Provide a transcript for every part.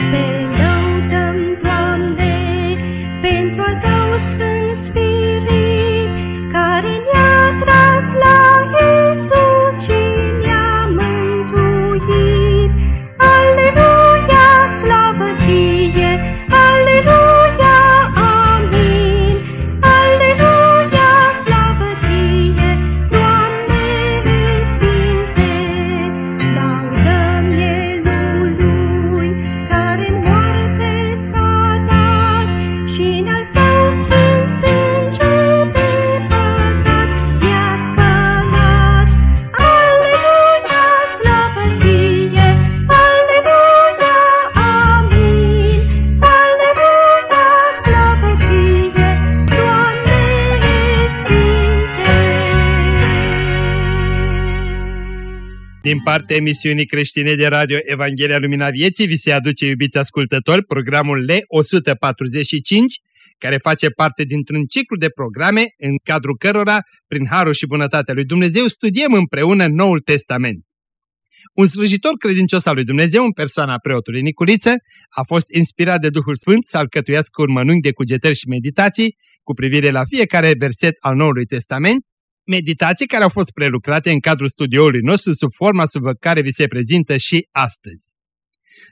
Te Din partea emisiunii creștine de radio Evanghelia Lumina Vieții vi se aduce, iubiți ascultători, programul L145, care face parte dintr-un ciclu de programe în cadrul cărora, prin harul și bunătatea lui Dumnezeu, studiem împreună Noul Testament. Un slujitor credincios al lui Dumnezeu, în persoana preotului Nicuriță, a fost inspirat de Duhul Sfânt să alcătuiască un mănânc de cugetări și meditații cu privire la fiecare verset al Noului Testament, meditații care au fost prelucrate în cadrul studioului nostru sub forma sub care vi se prezintă și astăzi.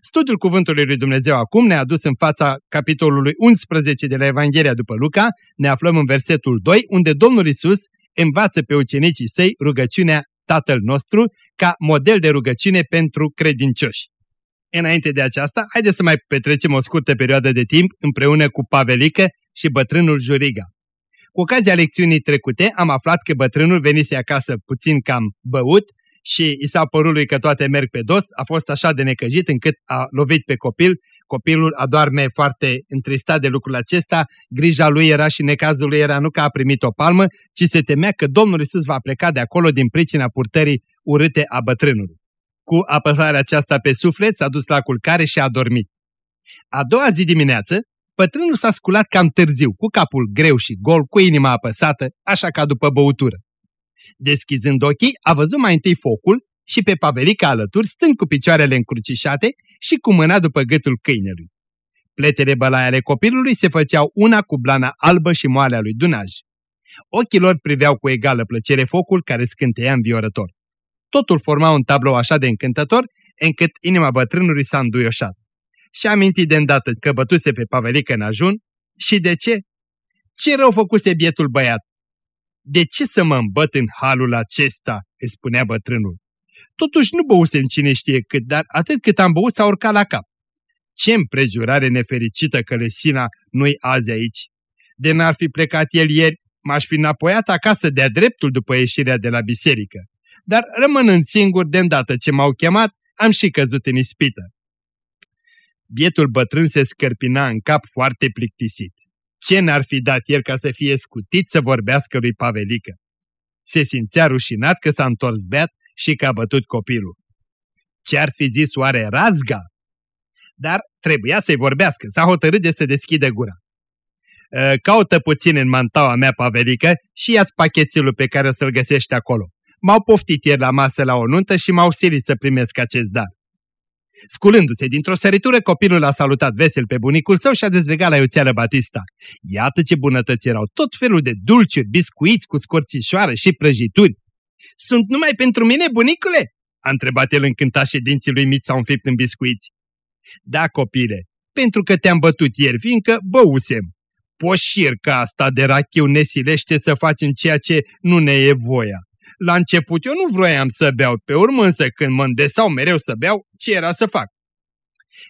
Studiul Cuvântului lui Dumnezeu acum ne-a dus în fața capitolului 11 de la Evanghelia după Luca, ne aflăm în versetul 2, unde Domnul Isus învață pe ucenicii săi rugăciunea Tatăl nostru ca model de rugăciune pentru credincioși. Înainte de aceasta, haideți să mai petrecem o scurtă perioadă de timp împreună cu Pavelică și bătrânul Juriga. Cu ocazia lecțiunii trecute am aflat că bătrânul venise acasă puțin cam băut și i s-a părut lui că toate merg pe dos, a fost așa de necăjit încât a lovit pe copil, copilul adorme foarte întristat de lucrul acesta, grija lui era și necazul lui era nu că a primit o palmă, ci se temea că Domnul Isus va pleca de acolo din pricina purtării urâte a bătrânului. Cu apăsarea aceasta pe suflet s-a dus la culcare și a dormit. A doua zi dimineață, bătrânul s-a sculat cam târziu, cu capul greu și gol, cu inima apăsată, așa ca după băutură. Deschizând ochii, a văzut mai întâi focul și pe pavelica alături, stând cu picioarele încrucișate și cu mâna după gâtul câinelui. Pletele bălai ale copilului se făceau una cu blana albă și moalea lui Dunaj. Ochii lor priveau cu egală plăcere focul care scânteia înviorător. Totul forma un tablou așa de încântător, încât inima bătrânului s-a înduioșat. Și a amintit de îndată că bătuse pe pavelică în ajun și de ce? Ce rău făcuse bietul băiat? De ce să mă îmbăt în halul acesta?" îi spunea bătrânul. Totuși nu băusem cine știe cât, dar atât cât am băut s-a urcat la cap. Ce împrejurare nefericită că Lesina nu-i azi aici. De n-ar fi plecat el ieri, m-aș fi înapoiat acasă de-a dreptul după ieșirea de la biserică. Dar rămânând singur, de îndată ce m-au chemat, am și căzut în ispită. Bietul bătrân se scărpina în cap foarte plictisit. Ce n-ar fi dat el ca să fie scutit să vorbească lui Pavelică? Se simțea rușinat că s-a întors beat și că a bătut copilul. Ce-ar fi zis oare razga? Dar trebuia să-i vorbească, s-a hotărât de să deschide gura. Caută puțin în mantaua mea, Pavelică, și ia-ți pachetelul pe care o să-l găsești acolo. M-au poftit ieri la masă la o nuntă și m-au silit să primesc acest dar. Sculându-se dintr-o săritură, copilul a salutat vesel pe bunicul său și a dezlegat la iuțeală Batista. Iată ce bunătăți erau, tot felul de dulciuri, biscuiți cu scorțișoară și prăjituri. Sunt numai pentru mine, bunicule?" a întrebat el încântat și dinții lui mici s-au înfipt în biscuiți. Da, copile, pentru că te-am bătut ieri, fiindcă băusem. Poșirca asta de rachiu ne silește să facem ceea ce nu ne e voia. La început eu nu vroiam să beau, pe urmă însă când mă îndesau mereu să beau, ce era să fac?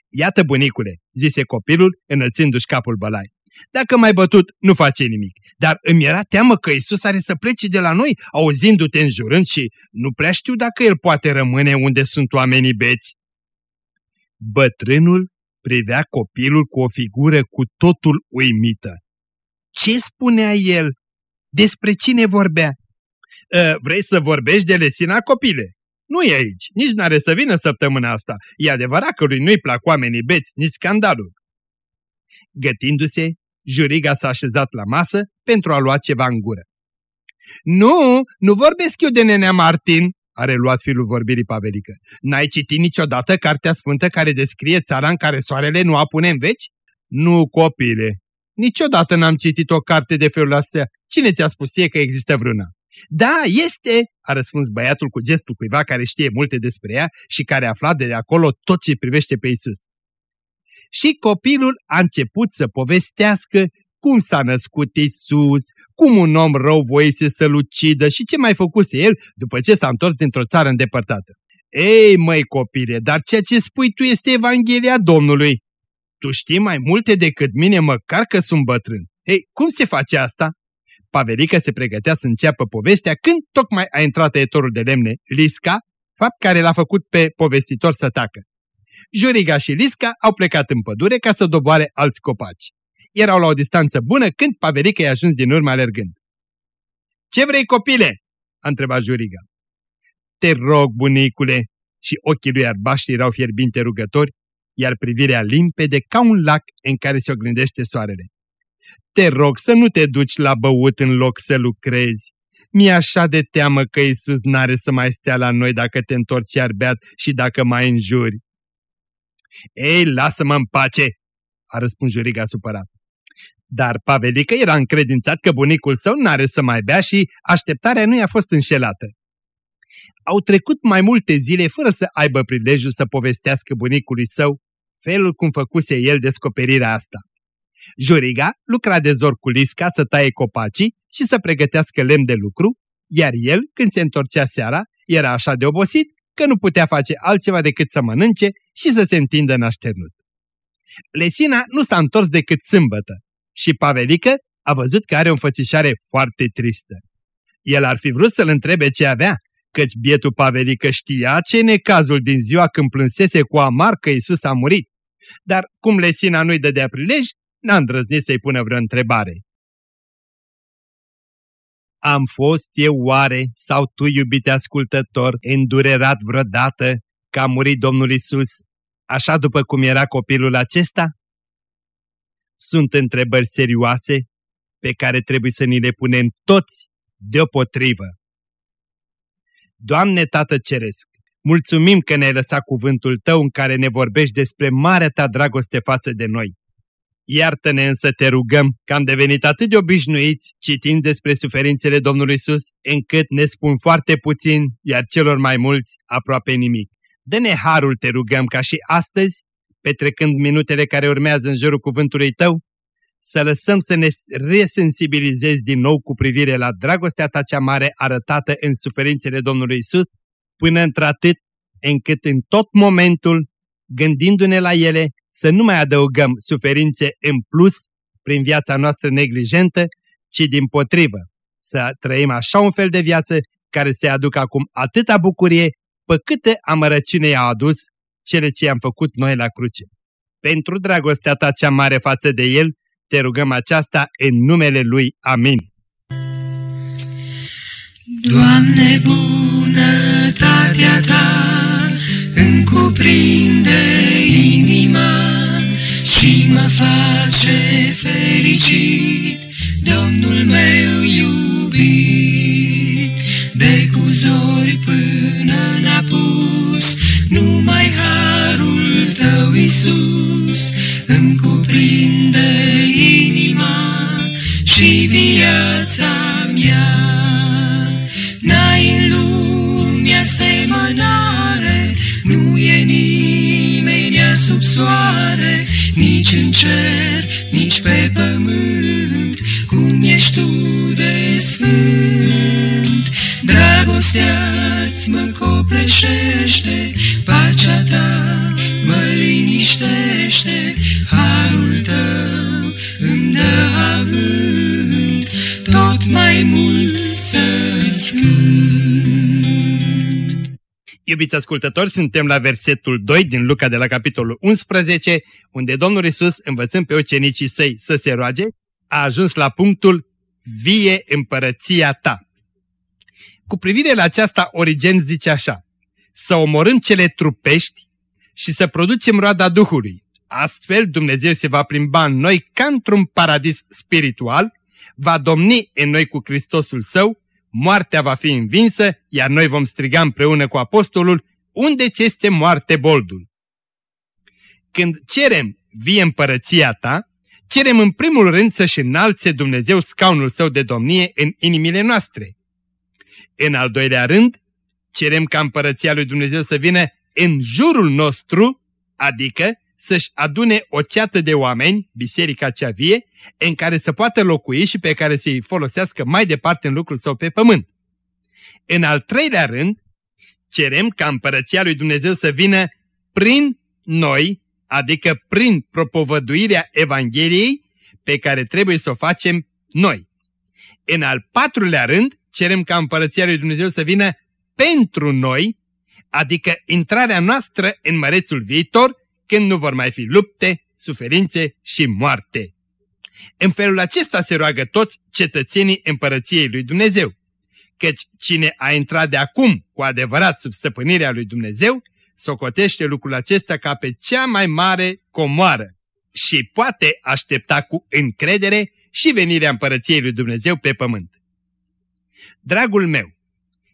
Iată, bunicule, zise copilul, înălțându-și capul bălai. Dacă mai bătut, nu face nimic. Dar îmi era teamă că Isus are să plece de la noi, auzindu-te înjurând și nu prea știu dacă el poate rămâne unde sunt oamenii beți. Bătrânul privea copilul cu o figură cu totul uimită. Ce spunea el? Despre cine vorbea? E, vrei să vorbești de Lesina, copile? Nu e aici, nici n-are să vină săptămâna asta. E adevărat că lui nu-i plac oamenii beți, nici scandalul. Gătindu-se, juriga s-a așezat la masă pentru a lua ceva în gură. Nu, nu vorbesc eu de nenea Martin, a reluat filul vorbirii Pavelică. N-ai citit niciodată Cartea Sfântă care descrie țara în care soarele nu apune în veci? Nu, copile, niciodată n-am citit o carte de felul astea. Cine ți-a spus ție că există vreuna? Da, este, a răspuns băiatul cu gestul cuiva care știe multe despre ea și care a aflat de acolo tot ce privește pe Isus. Și copilul a început să povestească cum s-a născut Isus, cum un om rău voise să-l ucidă și ce mai făcuse el după ce s-a întors dintr-o țară îndepărtată. Ei, măi copile, dar ceea ce spui tu este Evanghelia Domnului. Tu știi mai multe decât mine, măcar că sunt bătrân. Ei, cum se face asta? Pavelica se pregătea să înceapă povestea când tocmai a intrat tăietorul de lemne, Lisca, fapt care l-a făcut pe povestitor să tacă. Juriga și Lisca au plecat în pădure ca să doboare alți copaci. Erau la o distanță bună când Pavelica i-a ajuns din urmă alergând. Ce vrei, copile?" a întrebat Juriga. Te rog, bunicule!" și ochii lui arbaștri erau fierbinte rugători, iar privirea limpede ca un lac în care se oglindește soarele. Te rog să nu te duci la băut în loc să lucrezi. Mi-e așa de teamă că Isus n-are să mai stea la noi dacă te întorci iar beat și dacă mai înjuri. Ei, lasă-mă în pace, a răspuns Juriga supărat. Dar Pavelică era încredințat că bunicul său n-are să mai bea și așteptarea nu i-a fost înșelată. Au trecut mai multe zile fără să aibă prilejul să povestească bunicului său felul cum făcuse el descoperirea asta. Juriga lucra de zor cu Lisca să taie copacii și să pregătească lemn de lucru, iar el, când se întorcea seara, era așa de obosit că nu putea face altceva decât să mănânce și să se întindă în așternut. Lesina nu s-a întors decât sâmbătă și Pavelică a văzut că are o înfățișare foarte tristă. El ar fi vrut să-l întrebe ce avea, căci bietul Pavelică știa ce necazul din ziua când plânsese cu amar că Isus a murit. Dar cum Lesina nu-i dădea prilej, n-a îndrăznit să-i pună vreo întrebare. Am fost eu oare, sau tu, iubite ascultător, îndurerat vreodată că a murit Domnul Isus, așa după cum era copilul acesta? Sunt întrebări serioase pe care trebuie să ni le punem toți deopotrivă. Doamne Tată Ceresc, mulțumim că ne-ai lăsat cuvântul Tău în care ne vorbești despre marea Ta dragoste față de noi. Iartă-ne însă te rugăm că am devenit atât de obișnuiți citind despre suferințele Domnului Isus, încât ne spun foarte puțin, iar celor mai mulți aproape nimic. Dă-ne harul, te rugăm, ca și astăzi, petrecând minutele care urmează în jurul cuvântului Tău, să lăsăm să ne resensibilizezi din nou cu privire la dragostea Ta cea mare arătată în suferințele Domnului Isus, până într-atât încât în tot momentul, gândindu-ne la ele, să nu mai adăugăm suferințe în plus prin viața noastră neglijentă, ci din potrivă să trăim așa un fel de viață care se aducă acum atâta bucurie pe câte amărăcine i-a adus cele ce am făcut noi la cruce. Pentru dragostea ta cea mare față de El, te rugăm aceasta în numele Lui. Amin. Doamne, bunătatea Ta îmi cuprinde inima și mă face fericit, Domnul meu iubit, de cu zori până n-a pus, numai harul Tău, Iisus, sub soare, nici în cer, nici pe pământ, cum ești tu de sfânt. Dragostea-ți mă copleșește, pacea ta mă liniștește, harul tău îmi dă avânt, tot mai mult să-ți cânt. Iubiți ascultători, suntem la versetul 2 din Luca de la capitolul 11, unde Domnul Isus, învățând pe ucenicii săi să se roage, a ajuns la punctul Vie împărăția ta. Cu privire la aceasta, Origen zice așa, să omorâm cele trupești și să producem roada Duhului. Astfel Dumnezeu se va plimba în noi ca într-un paradis spiritual, va domni în noi cu Hristosul Său, moartea va fi învinsă, iar noi vom striga împreună cu apostolul, unde ți este moarte boldul? Când cerem vie împărăția ta, cerem în primul rând să-și înalțe Dumnezeu scaunul său de domnie în inimile noastre. În al doilea rând, cerem ca împărăția lui Dumnezeu să vină în jurul nostru, adică să-și adune o ceată de oameni, biserica cea vie, în care să poată locui și pe care să-i folosească mai departe în lucrul său pe pământ. În al treilea rând, cerem ca împărăția lui Dumnezeu să vină prin noi, adică prin propovăduirea Evangheliei pe care trebuie să o facem noi. În al patrulea rând, cerem ca împărăția lui Dumnezeu să vină pentru noi, adică intrarea noastră în mărețul viitor, când nu vor mai fi lupte, suferințe și moarte. În felul acesta se roagă toți cetățenii împărăției lui Dumnezeu, căci cine a intrat de acum cu adevărat sub stăpânirea lui Dumnezeu, socotește lucrul acesta ca pe cea mai mare comoară și poate aștepta cu încredere și venirea împărăției lui Dumnezeu pe pământ. Dragul meu,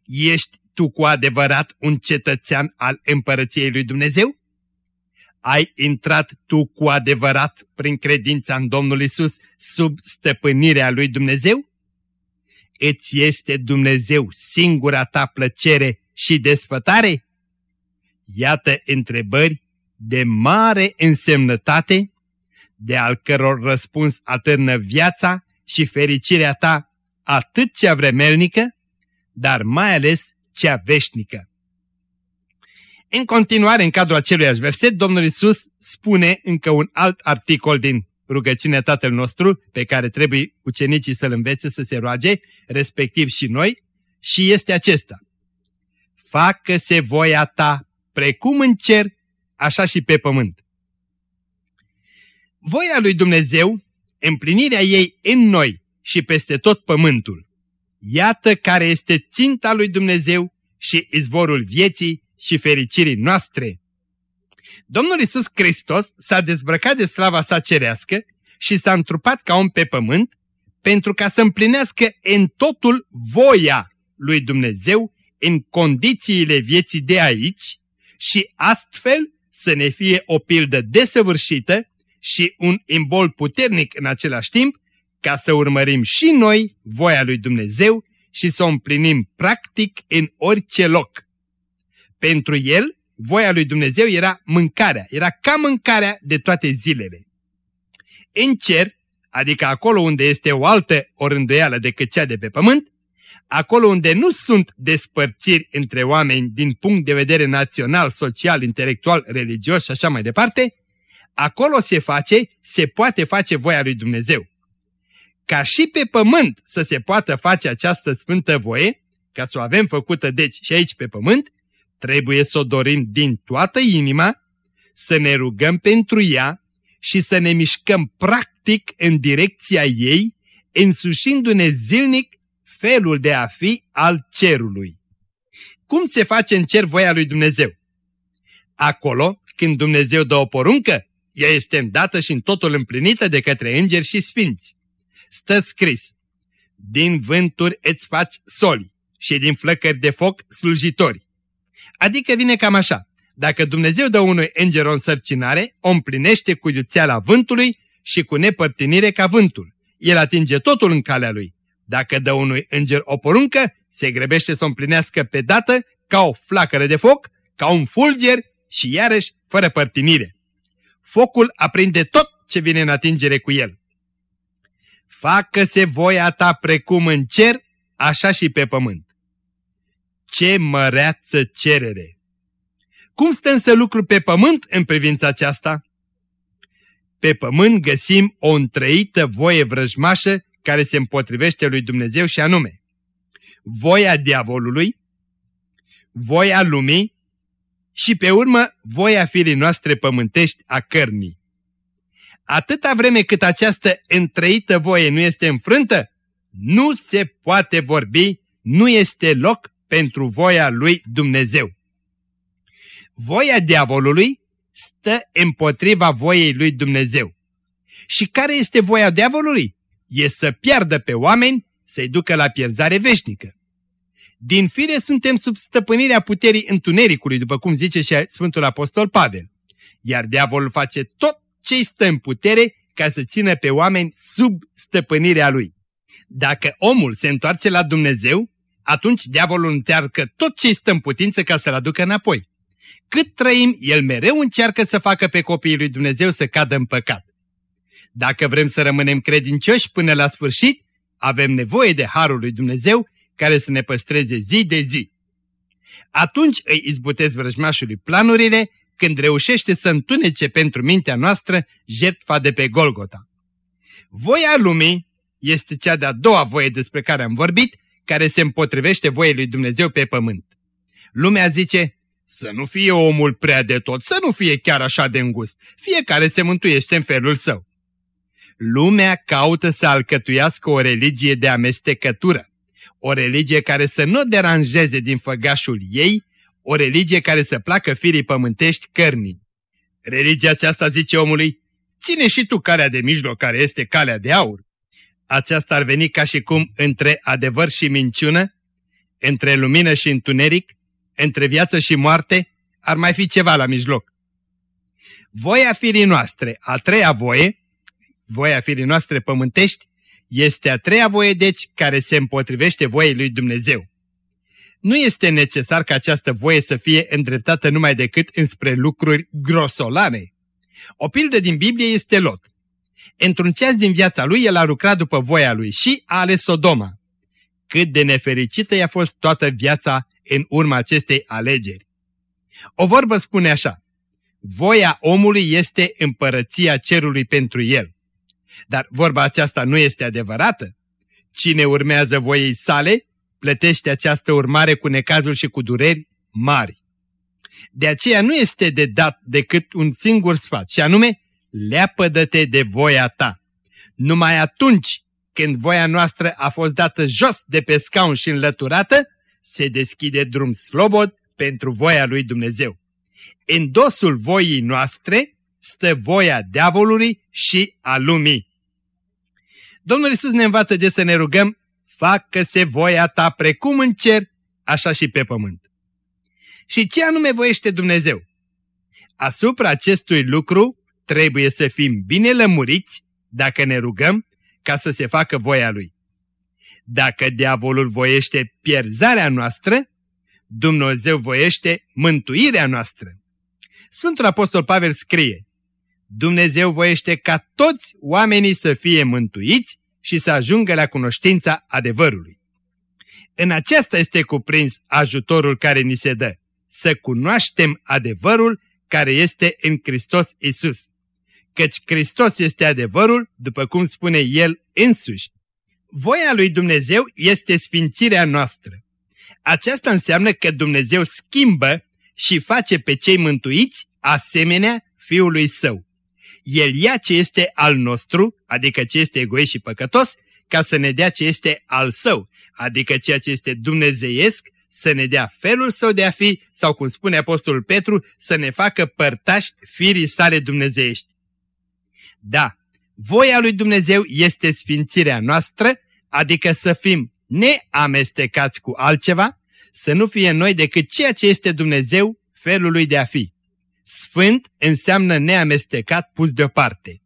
ești tu cu adevărat un cetățean al împărăției lui Dumnezeu? Ai intrat tu cu adevărat prin credința în Domnul Isus sub stăpânirea lui Dumnezeu? Îți este Dumnezeu singura ta plăcere și desfătare? Iată întrebări de mare însemnătate, de al căror răspuns atârnă viața și fericirea ta atât cea vremelnică, dar mai ales cea veșnică. În continuare, în cadrul aceluiași verset, Domnul Isus spune încă un alt articol din rugăciunea Tatăl nostru, pe care trebuie ucenicii să-l învețe să se roage, respectiv și noi, și este acesta. Facă-se voia ta precum în cer, așa și pe pământ. Voia lui Dumnezeu, împlinirea ei în noi și peste tot pământul. Iată care este ținta lui Dumnezeu și izvorul vieții și fericirii noastre. Domnul Isus Hristos s-a dezbrăcat de slava sa cerească și s-a întrupat ca om pe pământ pentru ca să împlinească în totul voia lui Dumnezeu în condițiile vieții de aici și astfel să ne fie o pildă desăvârșită și un imbol puternic în același timp ca să urmărim și noi voia lui Dumnezeu și să o împlinim practic în orice loc. Pentru el, voia lui Dumnezeu era mâncarea, era ca mâncarea de toate zilele. În cer, adică acolo unde este o altă orânduială decât cea de pe pământ, acolo unde nu sunt despărțiri între oameni din punct de vedere național, social, intelectual, religios și așa mai departe, acolo se face, se poate face voia lui Dumnezeu. Ca și pe pământ să se poată face această sfântă voie, ca să o avem făcută deci și aici pe pământ, trebuie să o dorim din toată inima, să ne rugăm pentru ea și să ne mișcăm practic în direcția ei, însușindu-ne zilnic felul de a fi al cerului. Cum se face în cer voia lui Dumnezeu? Acolo, când Dumnezeu dă o poruncă, ea este îndată și în totul împlinită de către îngeri și sfinți. Stă scris, din vânturi îți faci soli și din flăcări de foc slujitori. Adică vine cam așa, dacă Dumnezeu dă unui înger o însărcinare, o împlinește cu iuțeala vântului și cu nepărtinire ca vântul. El atinge totul în calea lui. Dacă dă unui înger o poruncă, se grăbește să o împlinească pe dată ca o flacără de foc, ca un fulger și iarăși fără părtinire. Focul aprinde tot ce vine în atingere cu el. Facă-se voia ta precum în cer, așa și pe pământ. Ce măreață cerere! Cum stă însă lucru pe pământ în privința aceasta? Pe pământ găsim o întrăită voie vrăjmașă care se împotrivește lui Dumnezeu și anume voia diavolului, voia lumii și pe urmă voia firii noastre pământești a cărnii. Atâta vreme cât această întrăită voie nu este înfrântă, nu se poate vorbi, nu este loc pentru voia lui Dumnezeu. Voia diavolului stă împotriva voiei lui Dumnezeu. Și care este voia diavolului? E să piardă pe oameni, să-i ducă la pierzare veșnică. Din fire suntem sub stăpânirea puterii întunericului, după cum zice și Sfântul Apostol Pavel. Iar diavolul face tot ce stă în putere ca să țină pe oameni sub stăpânirea lui. Dacă omul se întoarce la Dumnezeu, atunci diavolul întearcă tot ce stă în putință ca să-l aducă înapoi. Cât trăim, el mereu încearcă să facă pe copiii lui Dumnezeu să cadă în păcat. Dacă vrem să rămânem credincioși până la sfârșit, avem nevoie de Harul lui Dumnezeu care să ne păstreze zi de zi. Atunci îi izbutesc vrăjmașului planurile când reușește să întunece pentru mintea noastră jertfa de pe Golgota. Voia lumii este cea de-a doua voie despre care am vorbit, care se împotrivește voiei lui Dumnezeu pe pământ. Lumea zice, să nu fie omul prea de tot, să nu fie chiar așa de îngust, fiecare se mântuiește în felul său. Lumea caută să alcătuiască o religie de amestecătură, o religie care să nu deranjeze din făgașul ei, o religie care să placă firii pământești cărnii. Religia aceasta, zice omului, ține și tu calea de mijloc care este calea de aur. Aceasta ar veni ca și cum între adevăr și minciună, între lumină și întuneric, între viață și moarte, ar mai fi ceva la mijloc. Voia firii noastre, a treia voie, voia firii noastre pământești, este a treia voie deci care se împotrivește voiei lui Dumnezeu. Nu este necesar ca această voie să fie îndreptată numai decât înspre lucruri grosolane. O pildă din Biblie este Lot. Într-un ceas din viața lui, el a lucrat după voia lui și a ales Sodoma. Cât de nefericită i-a fost toată viața în urma acestei alegeri. O vorbă spune așa, voia omului este împărăția cerului pentru el. Dar vorba aceasta nu este adevărată. Cine urmează voiei sale, plătește această urmare cu necazuri și cu dureri mari. De aceea nu este de dat decât un singur sfat, și anume, leapădă-te de voia ta. Numai atunci când voia noastră a fost dată jos de pe scaun și înlăturată, se deschide drum slobod pentru voia lui Dumnezeu. În dosul voii noastre stă voia diavolului și a lumii. Domnul Isus ne învață de să ne rugăm, facă-se voia ta precum în cer, așa și pe pământ. Și ce anume voiește Dumnezeu? Asupra acestui lucru trebuie să fim bine lămuriți dacă ne rugăm ca să se facă voia Lui. Dacă diavolul voiește pierzarea noastră, Dumnezeu voiește mântuirea noastră. Sfântul Apostol Pavel scrie, Dumnezeu voiește ca toți oamenii să fie mântuiți și să ajungă la cunoștința adevărului. În aceasta este cuprins ajutorul care ni se dă, să cunoaștem adevărul care este în Hristos Isus. Căci Hristos este adevărul, după cum spune El însuși. Voia lui Dumnezeu este sfințirea noastră. Aceasta înseamnă că Dumnezeu schimbă și face pe cei mântuiți asemenea Fiului Său. El ia ce este al nostru, adică ce este egoist și păcătos, ca să ne dea ce este al Său, adică ceea ce este dumnezeiesc, să ne dea felul Său de a fi, sau cum spune Apostolul Petru, să ne facă părtași firii sale dumnezeiești. Da, voia lui Dumnezeu este sfințirea noastră, adică să fim neamestecați cu altceva, să nu fie noi decât ceea ce este Dumnezeu, felul lui de a fi. Sfânt înseamnă neamestecat pus deoparte.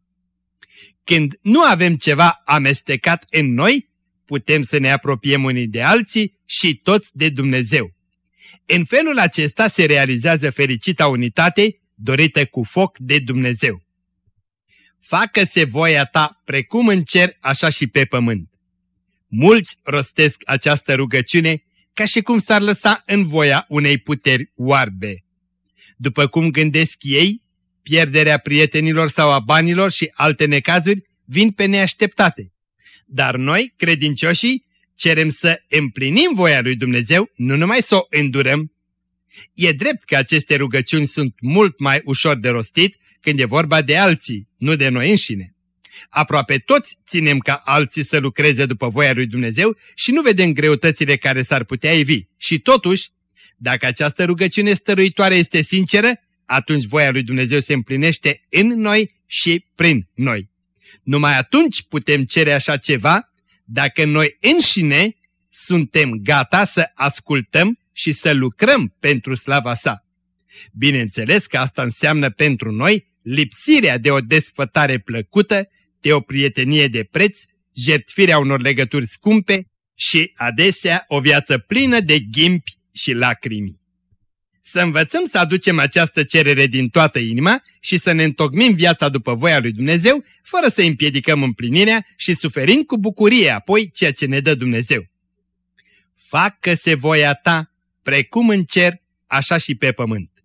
Când nu avem ceva amestecat în noi, putem să ne apropiem unii de alții și toți de Dumnezeu. În felul acesta se realizează fericita unitate dorită cu foc de Dumnezeu. Facă-se voia ta precum în cer, așa și pe pământ. Mulți rostesc această rugăciune ca și cum s-ar lăsa în voia unei puteri oarbe. După cum gândesc ei, pierderea prietenilor sau a banilor și alte necazuri vin pe neașteptate. Dar noi, credincioșii, cerem să împlinim voia lui Dumnezeu, nu numai să o îndurăm. E drept că aceste rugăciuni sunt mult mai ușor de rostit când e vorba de alții, nu de noi înșine. Aproape toți ținem ca alții să lucreze după voia lui Dumnezeu și nu vedem greutățile care s-ar putea ivi. Și totuși, dacă această rugăciune stăruitoare este sinceră, atunci voia lui Dumnezeu se împlinește în noi și prin noi. Numai atunci putem cere așa ceva dacă noi înșine suntem gata să ascultăm și să lucrăm pentru slava sa. Bineînțeles că asta înseamnă pentru noi lipsirea de o desfătare plăcută, de o prietenie de preț, jertfirea unor legături scumpe și adesea o viață plină de ghimpi și lacrimi. Să învățăm să aducem această cerere din toată inima și să ne întocmim viața după voia lui Dumnezeu, fără să împiedicăm împlinirea și suferind cu bucurie apoi ceea ce ne dă Dumnezeu. Facă-se voia ta, precum în cer, așa și pe pământ.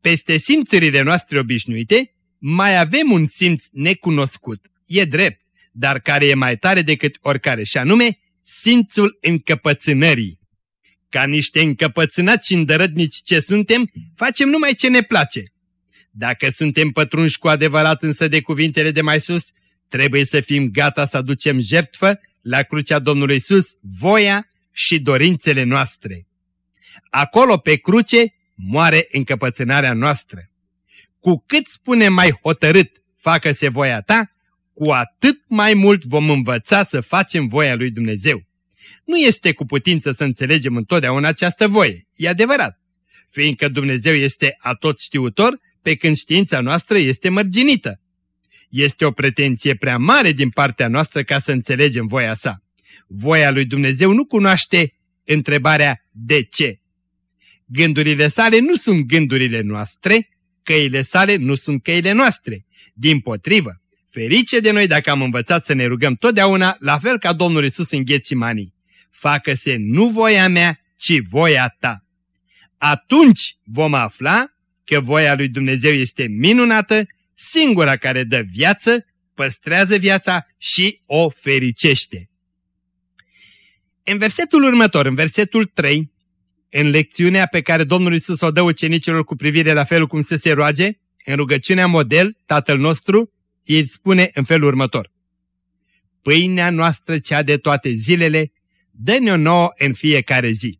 Peste simțurile noastre obișnuite, mai avem un simț necunoscut, e drept, dar care e mai tare decât oricare, și anume simțul încăpățânării. Ca niște încăpățânați și îndărădnici ce suntem, facem numai ce ne place. Dacă suntem pătrunși cu adevărat însă de cuvintele de mai sus, trebuie să fim gata să aducem jertfă la crucea Domnului Isus, voia și dorințele noastre. Acolo pe cruce moare încăpățânarea noastră. Cu cât spune mai hotărât, facă-se voia ta, cu atât mai mult vom învăța să facem voia lui Dumnezeu. Nu este cu putință să înțelegem întotdeauna această voie, e adevărat, fiindcă Dumnezeu este atot știutor, pe când știința noastră este mărginită. Este o pretenție prea mare din partea noastră ca să înțelegem voia sa. Voia lui Dumnezeu nu cunoaște întrebarea de ce. Gândurile sale nu sunt gândurile noastre, căile sale nu sunt căile noastre. Din potrivă, ferice de noi dacă am învățat să ne rugăm totdeauna, la fel ca Domnul Isus în Ghețimanii. Facă-se nu voia mea, ci voia ta. Atunci vom afla că voia lui Dumnezeu este minunată, singura care dă viață, păstrează viața și o fericește. În versetul următor, în versetul 3, în lecțiunea pe care Domnul Isus o dă ucenicilor cu privire la felul cum să se roage, în rugăciunea model, Tatăl nostru, el spune în felul următor. Pâinea noastră cea de toate zilele, dă-ne-o nouă în fiecare zi.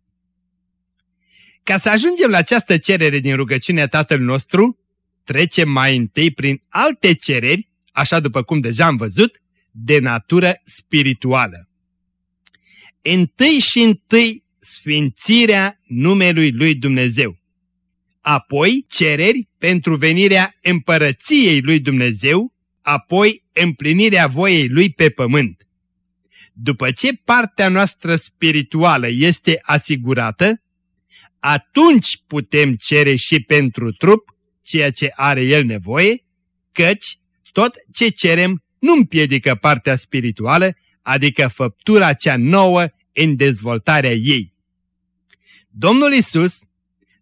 Ca să ajungem la această cerere din rugăciunea Tatăl nostru, trecem mai întâi prin alte cereri, așa după cum deja am văzut, de natură spirituală. Întâi și întâi sfințirea numelui lui Dumnezeu. Apoi cereri pentru venirea împărăției lui Dumnezeu, apoi împlinirea voiei lui pe pământ. După ce partea noastră spirituală este asigurată, atunci putem cere și pentru trup ceea ce are el nevoie, căci tot ce cerem nu împiedică partea spirituală, adică făptura cea nouă în dezvoltarea ei. Domnul Isus,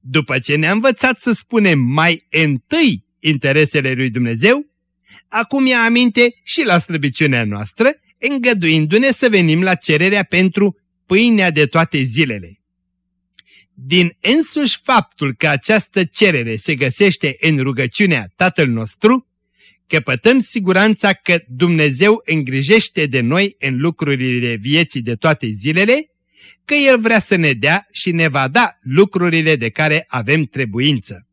după ce ne-a învățat să spunem mai întâi interesele lui Dumnezeu, acum ia aminte și la slăbiciunea noastră, îngăduindu-ne să venim la cererea pentru pâinea de toate zilele. Din însuși faptul că această cerere se găsește în rugăciunea Tatăl nostru, căpătăm siguranța că Dumnezeu îngrijește de noi în lucrurile vieții de toate zilele, că El vrea să ne dea și ne va da lucrurile de care avem trebuință.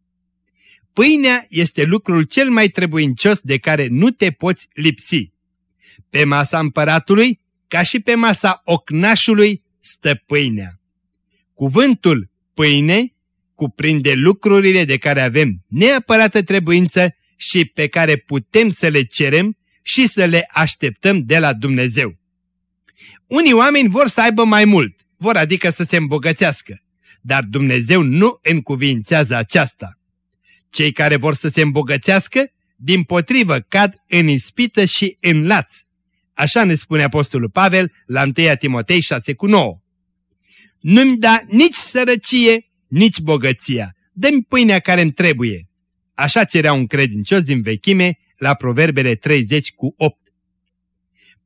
Pâinea este lucrul cel mai trebuincios de care nu te poți lipsi. Pe masa împăratului, ca și pe masa ocnașului, stă pâinea. Cuvântul pâine cuprinde lucrurile de care avem neapărată trebuință și pe care putem să le cerem și să le așteptăm de la Dumnezeu. Unii oameni vor să aibă mai mult, vor adică să se îmbogățească, dar Dumnezeu nu încuvințează aceasta. Cei care vor să se îmbogățească, din potrivă cad în ispită și în laț. Așa ne spune Apostolul Pavel la 1 Timotei 6 cu 9. Nu-mi da nici sărăcie, nici bogăția. Dă-mi pâinea care îmi trebuie. Așa cerea un credincios din vechime la Proverbele 30 cu 8.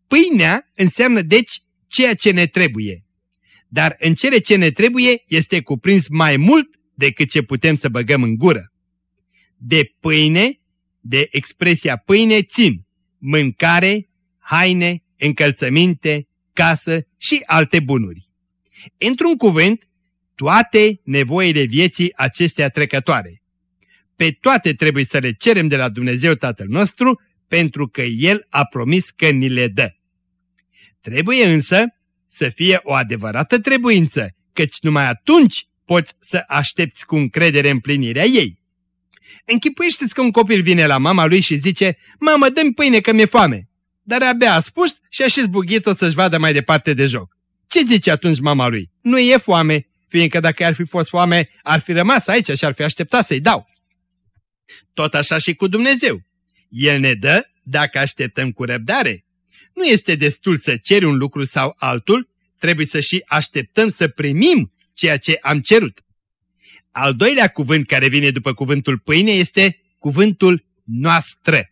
Pâinea înseamnă deci ceea ce ne trebuie. Dar în cele ce ne trebuie este cuprins mai mult decât ce putem să băgăm în gură. De pâine, de expresia pâine țin mâncare, haine, încălțăminte, casă și alte bunuri. Într-un cuvânt, toate nevoile vieții acestea trecătoare. Pe toate trebuie să le cerem de la Dumnezeu Tatăl nostru, pentru că El a promis că ni le dă. Trebuie însă să fie o adevărată trebuință, căci numai atunci poți să aștepți cu încredere împlinirea ei. Închipuiește-ți că un copil vine la mama lui și zice, Mamă, dă-mi pâine că mi-e foame. Dar abia a spus și a și zbughit-o să-și vadă mai departe de joc. Ce zice atunci mama lui? Nu e foame, fiindcă dacă ar fi fost foame, ar fi rămas aici și ar fi așteptat să-i dau. Tot așa și cu Dumnezeu. El ne dă dacă așteptăm cu răbdare. Nu este destul să ceri un lucru sau altul, trebuie să și așteptăm să primim ceea ce am cerut. Al doilea cuvânt care vine după cuvântul pâine este cuvântul noastră.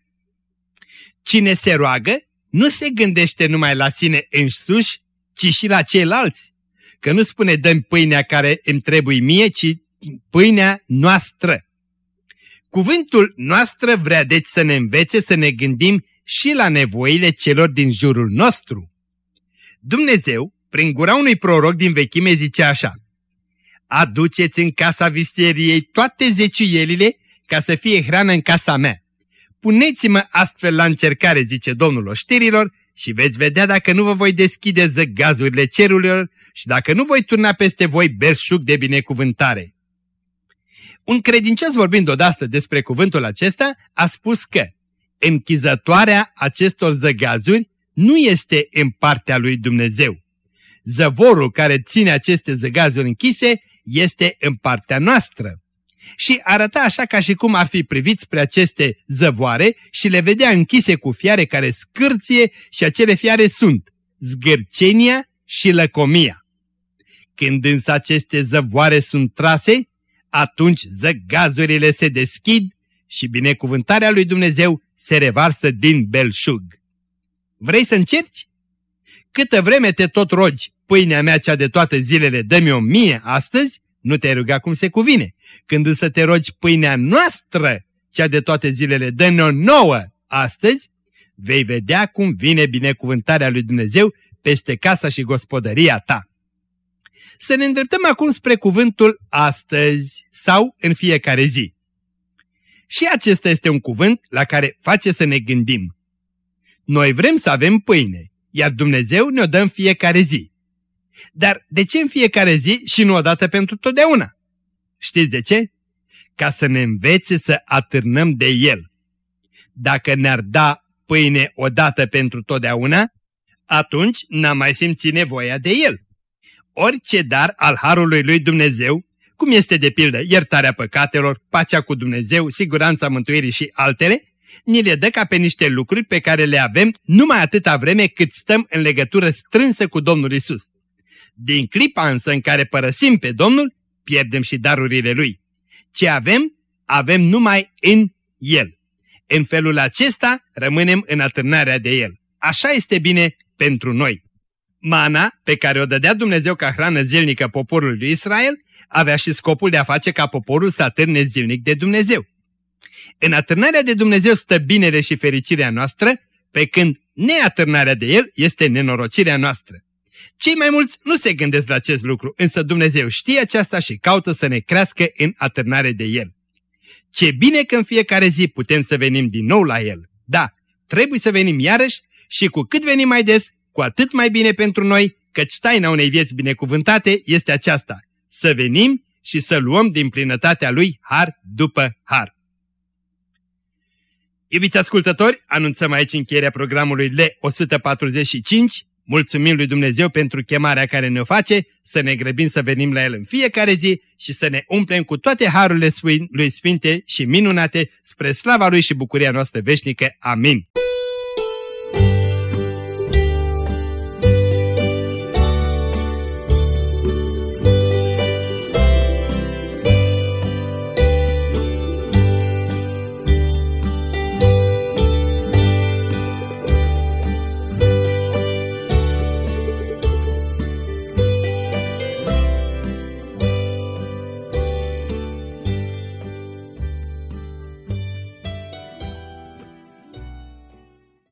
Cine se roagă nu se gândește numai la sine însuși, ci și la ceilalți. Că nu spune dăm pâinea care îmi trebuie mie, ci pâinea noastră. Cuvântul noastră vrea deci să ne învețe să ne gândim și la nevoile celor din jurul nostru. Dumnezeu, prin gura unui proroc din vechime, zice așa, Aduceți în casa visteriei toate zeciuielile ca să fie hrană în casa mea. Puneți-mă astfel la încercare, zice Domnul oștirilor, și veți vedea dacă nu vă voi deschide zăgazurile cerurilor și dacă nu voi turna peste voi berșug de binecuvântare. Un credincios vorbind odată despre cuvântul acesta a spus că închizătoarea acestor zăgazuri nu este în partea lui Dumnezeu. Zăvorul care ține aceste zăgazuri închise este în partea noastră. Și arăta așa ca și cum ar fi privit spre aceste zăvoare și le vedea închise cu fiare care scârție și acele fiare sunt zgârcenia și lăcomia. Când însă aceste zăvoare sunt trase, atunci zăgazurile se deschid și binecuvântarea lui Dumnezeu se revarsă din belșug. Vrei să încerci? Câtă vreme te tot rogi, pâinea mea cea de toate zilele, dă-mi o mie astăzi, nu te-ai ruga cum se cuvine. Când însă te rogi pâinea noastră, cea de toate zilele, dă-ne o nouă astăzi, vei vedea cum vine binecuvântarea lui Dumnezeu peste casa și gospodăria ta. Să ne îndreptăm acum spre cuvântul astăzi sau în fiecare zi. Și acesta este un cuvânt la care face să ne gândim. Noi vrem să avem pâine, iar Dumnezeu ne-o dă în fiecare zi. Dar de ce în fiecare zi și nu odată pentru totdeauna? Știți de ce? Ca să ne învețe să atârnăm de El. Dacă ne-ar da pâine odată pentru totdeauna, atunci n-am mai simțit nevoia de El. Orice dar al Harului lui Dumnezeu, cum este de pildă iertarea păcatelor, pacea cu Dumnezeu, siguranța mântuirii și altele, ni le dă ca pe niște lucruri pe care le avem numai atâta vreme cât stăm în legătură strânsă cu Domnul Isus. Din clipa însă în care părăsim pe Domnul, pierdem și darurile Lui. Ce avem, avem numai în El. În felul acesta rămânem în atârnarea de El. Așa este bine pentru noi. Mana, pe care o dădea Dumnezeu ca hrană zilnică poporului lui Israel, avea și scopul de a face ca poporul să atârne zilnic de Dumnezeu. În atârnarea de Dumnezeu stă binele și fericirea noastră, pe când neatârnarea de El este nenorocirea noastră. Cei mai mulți nu se gândesc la acest lucru, însă Dumnezeu știe aceasta și caută să ne crească în atârnare de El. Ce bine că în fiecare zi putem să venim din nou la El. Da, trebuie să venim iarăși și cu cât venim mai des, cu atât mai bine pentru noi, căci taina unei vieți binecuvântate este aceasta, să venim și să luăm din plinătatea Lui har după har. Iubiți ascultători, anunțăm aici încheierea programului L145, Mulțumim lui Dumnezeu pentru chemarea care ne-o face, să ne grăbim să venim la El în fiecare zi și să ne umplem cu toate harurile lui Sfinte și minunate spre slava Lui și bucuria noastră veșnică. Amin.